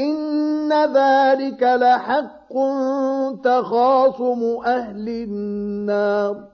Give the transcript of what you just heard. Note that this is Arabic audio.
إن ذلك لحق تخاصم أهل النار.